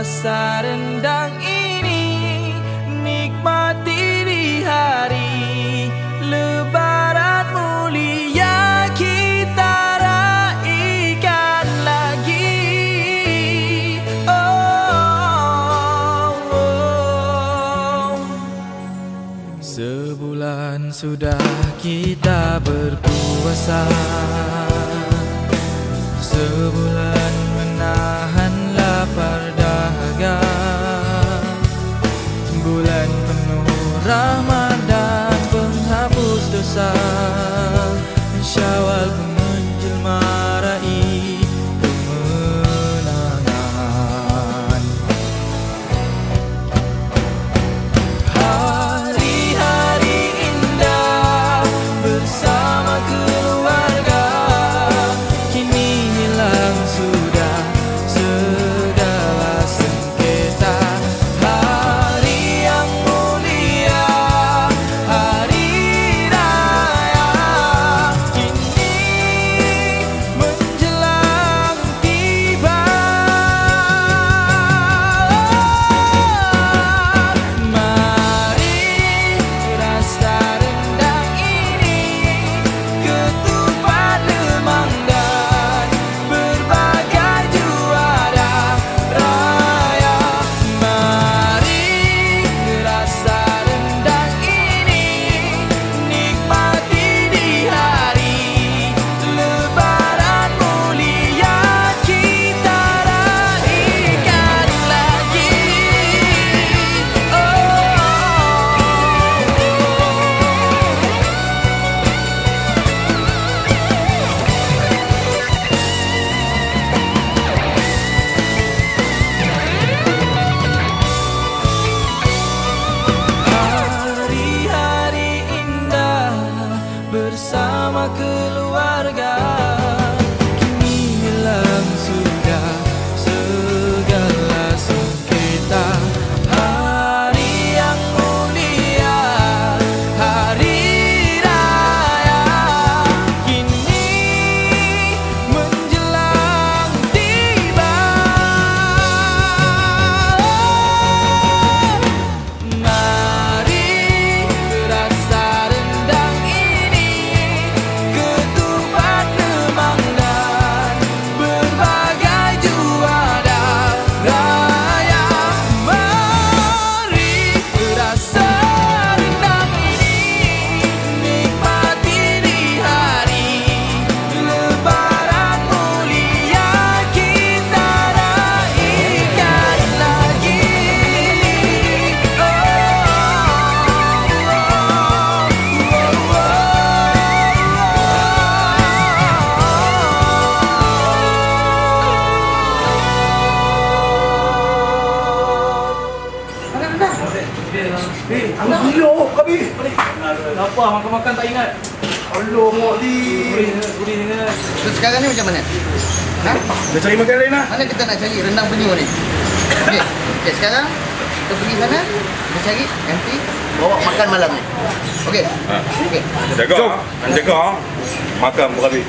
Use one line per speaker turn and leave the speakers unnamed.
rasa rendang ini Nikmati di hari Lebaran mulia Kita raikan lagi oh, oh. Sebulan sudah kita berpuasa Sebulan
I could.
Apa makan-makan tak ingat?
Allah mak di.
Budi dengan
So sekarang ni macam mana? Ha?
Dah cari makan lain lah.
Mana kita nak cari rendang penyu ni? Okey. Okey, sekarang kita pergi sana, kita cari nanti bawa makan malam ni. Okey. Okey.
Jaga,
Jom.
jaga. Makan berhabis.